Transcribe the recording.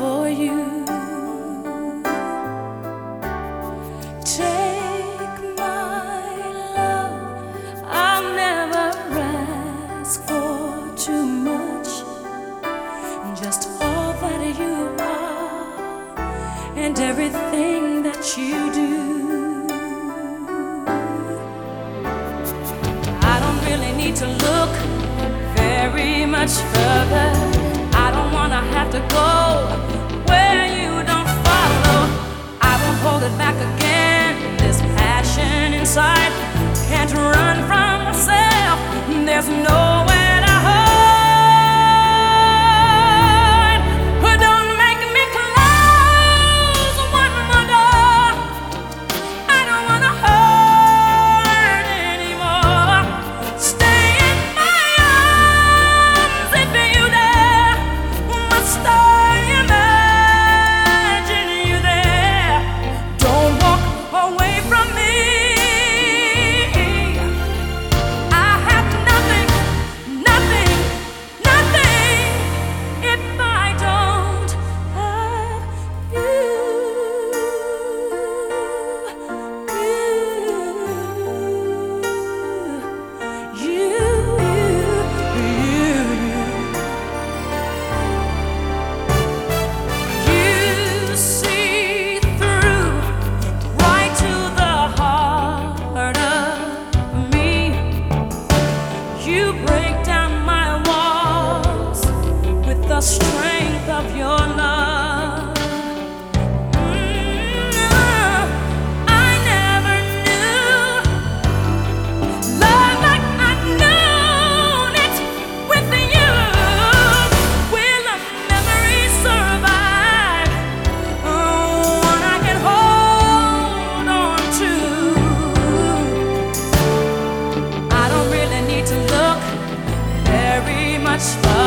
for you. Take my love, I'll never ask for too much. Just all that you are and everything that you do. I don't really need to look very much further. inside. break down my walls with the strength of your love. satisfied.